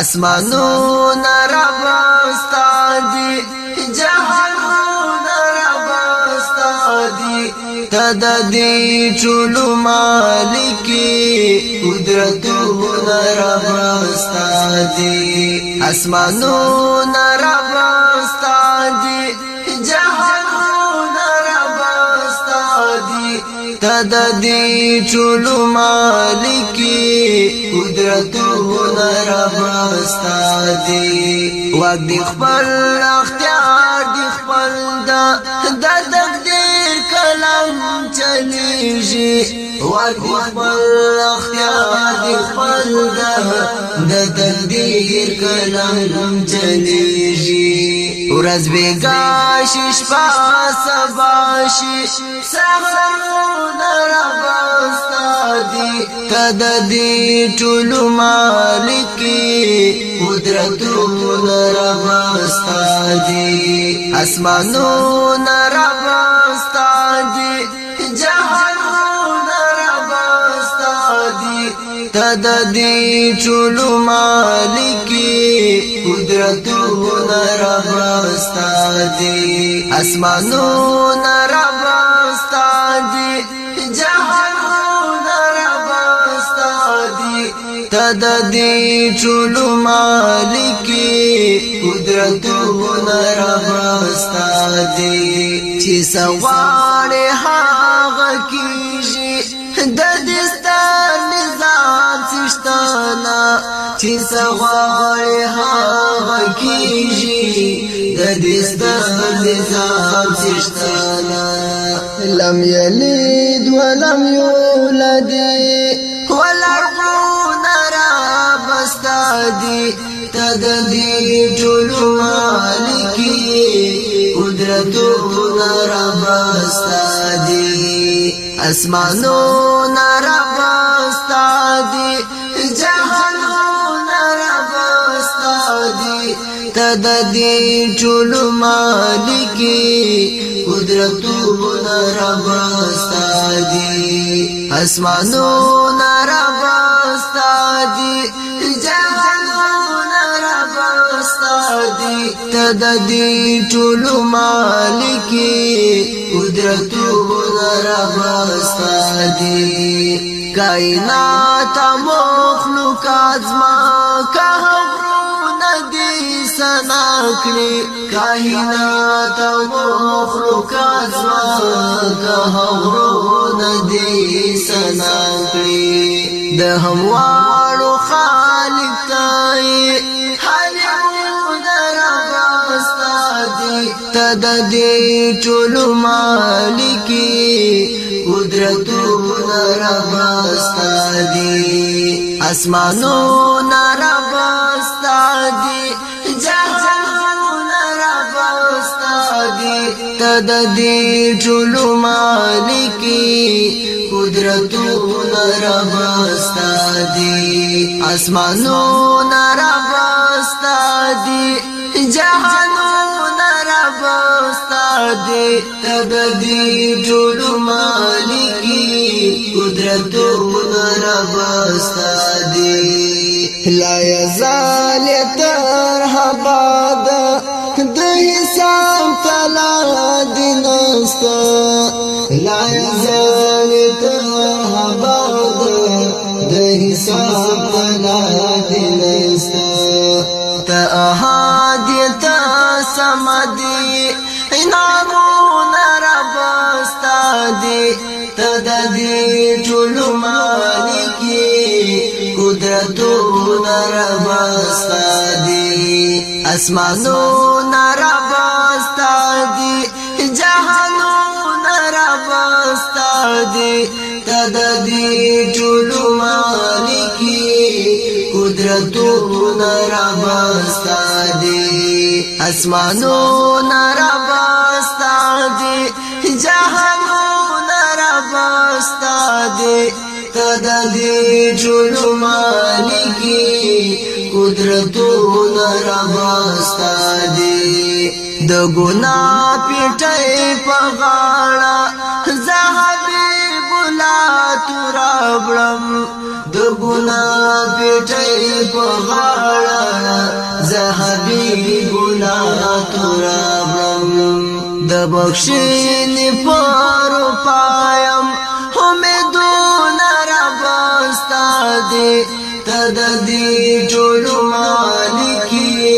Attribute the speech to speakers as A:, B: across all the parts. A: اسمانو نربستا دی جهانو نربستا دی تد دی چولو مالکی قدرتو نربستا دی اسمانو نربستا دی تد دی چولو مالکی قدرت هنر بستا دی واق دی خپل اختیار دی خپل دا دا تقدیر کلم چلیږي واق دی خپل اختیار دی خپل دا دا تقدیر کلم چلیږي ورځ بیګا شش په سبا شي سهارونه راستادي تد دې ټول مالکی قدرتونه راستادي اسمانونه راستادي جهانونه راستادي تد دې ټول مالکی سيرتونه رب راستا دي اسمانونه رب راستا دي جهانونه رب راستا دي تد دي ټول مالکي قدرتونه رب راستا دي چې سواړې هغه کیږي د دې ستان نظام سشتانا چې سواړې هغه خیجی دستان نظام سشتانا لم يلد ولم يولد والأرضون رابستادي تددي جل مالكي قدرتون رابستادي أسمانون رابستادي جهان د دې ټول مالکی قدرت رب استادی اسمانو رب استادی جهانو رب استادی د دې ټول مالکی قدرت رب استادی کائنات مخلوقات ما که کړی کاهینات او مخلوقات زما که هورو ندی سنا کړی د هموارو خالق تای تد دې ټول مالکی قدرتونه رباستا دي اسمانونه رباستا دي تد دې ټول مالکی قدرتونه رب استادي اسمانونه رب استادي جهانونه رب استادي تبدي ټول مالکي قدرتونه رب استادي لا يزال تر حباد د حساب لا يزال ترهبا د حساب تا نستا تأهاد تسمدي انامون رب استادي تددي تلو مالكي قدرتون رب استادي اسمانون رب استادي دی تد دی ټول مالکی قدرتو نرابستا دی اسمانو نرابستا دی جهانو نرابستا دی تد دی ټول مالکی قدرتو نرابستا دی د ګنا پیټه په غاړه راوړم د ګنا پټي په غاړه زهبي ګنا ترابم د بخښنې پر پایم هم دون رب استادې تد دې ټول مالکی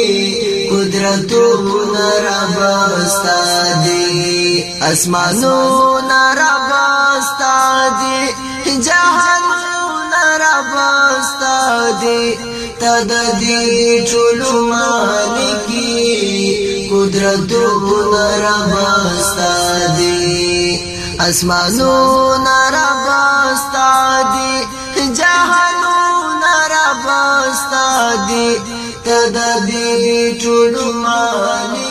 A: قدرت رب استادې اسمانو دی تد دی ټول مالکی قدرت نرب استا دی اسمانو نرب استا دی جهانو نرب استا دی تد دی ټول مالکی